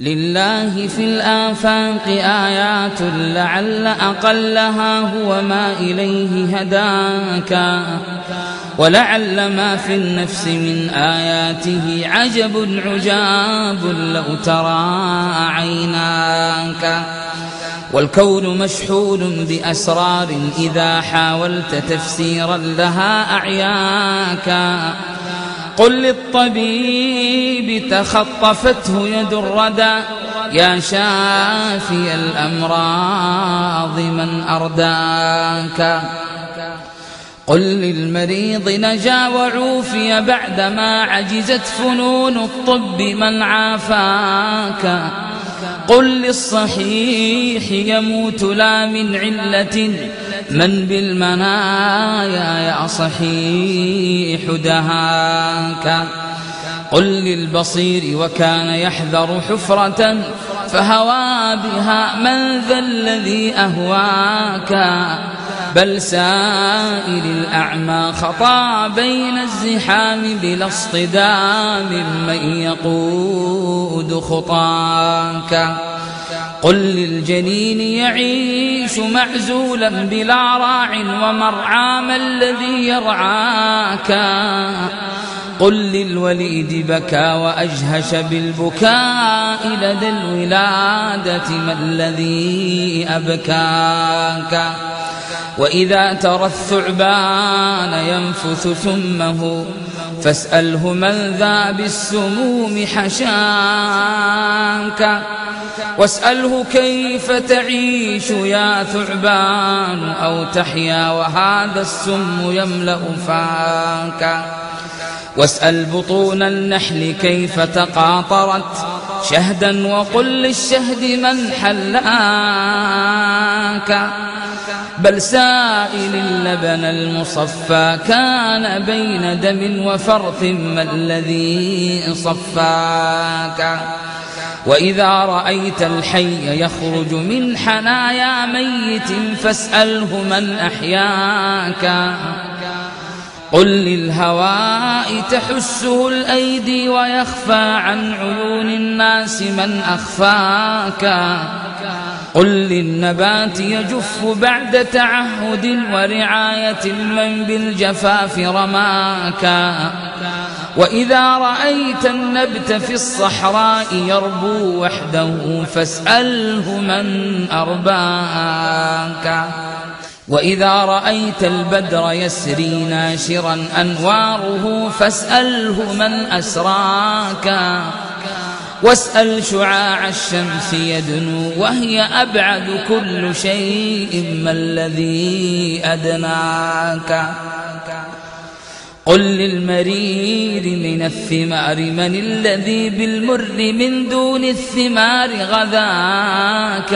لله في الآفاق آيات لعل أقلها هو ما إليه هداك. ولعل ما في النفس من آياته عجب عجاب لو ترى عيناك. والكون مشحون بأسرار إذا حاولت تفسيرا لها أعياك. قل للطبيب تخطفته يد الردى. يا شافي الأمراض من أرداك. قل للمريض نجا وعوفي بعدما عجزت فنون الطب من عافاك. قل للصحيح يموت لا من علة. من بالمنايا يا صحيح دهاك. قل للبصير وكان يحذر حفرة فهوى بها من ذا الذي أهواك. بل سائل الأعمى خطا بين الزحام بلا اصطدام من يقود خطاك. قل للجنين يعيش معزولا بلا راع ومرعى ما الذي يرعاك. قل للوليد بكى وأجهش بالبكاء لدى الولادة ما الذي أبكاك. وإذا ترى الثعبان ينفث ثمه فاسأله من ذا بالسموم حشاك. واسأله كيف تعيش يا ثعبان أو تحيا وهذا السم يملأ فاك. واسأل بطون النحل كيف تقاطرت. شهدا وقل للشهد من حلاك. بل سائل اللبن المصفى كان بين دم وفرث ما الذي صفاك. وإذا رأيت الحي يخرج من حنايا ميت فاسأله من أحياك. قل للهواء تحسه الأيدي ويخفى عن عيون الناس من أخفاك. قل للنبات يجف بعد تعهد ورعاية من بالجفاف رماك. وإذا رأيت النبت في الصحراء يربو وحده فاسأله من أرباك. وإذا رأيت البدر يسري ناشرا أنواره فاسأله من أسراك. واسأل شعاع الشمس يدنو وهي أبعد كل شيء ما الذي أدناك. قل للمرير من الثمار من الذي بالمر من دون الثمار غذاك؟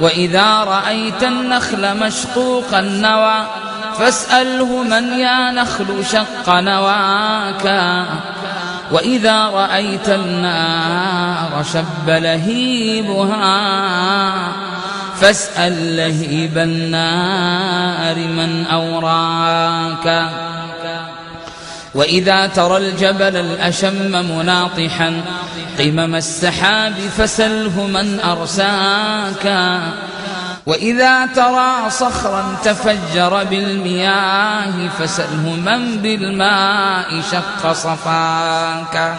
وإذا رأيت النخل مشقوق النوى فاسأله من يا نخل شق نواك؟ وإذا رأيت النار شب لهيبها فاسأل لهيب النار من أوراك؟ وإذا ترى الجبل الأشم مناطحا قمم السحاب فسله من أرساك. وإذا ترى صخرا تفجر بالمياه فسله من بالماء شق صفاك.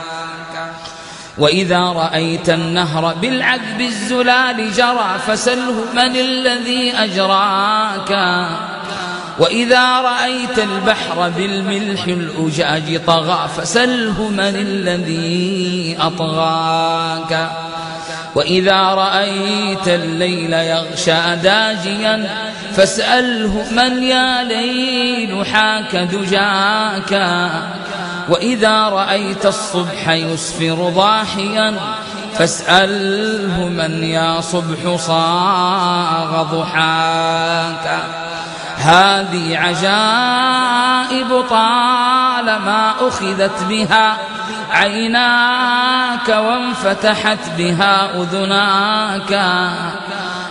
وإذا رأيت النهر بالعذب الزلال جرى فسله من الذي أجراك. وإذا رأيت البحر بالملح الأجاج طغى فسله من الذي أطغاك. وإذا رأيت الليل يغشى داجيا فاسأله من يا ليل حاك دجاك. وإذا رأيت الصبح يسفر ضاحيا فاسأله من يا صبح صاغ ضحاك. هذه عجائب طالما أخذت بها عيناك وانفتحت بها أذناك.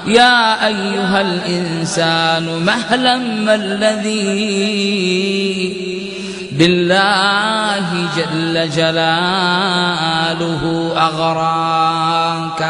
يا أيها الإنسان مهلا ما الذي بالله جل جلاله أغراك.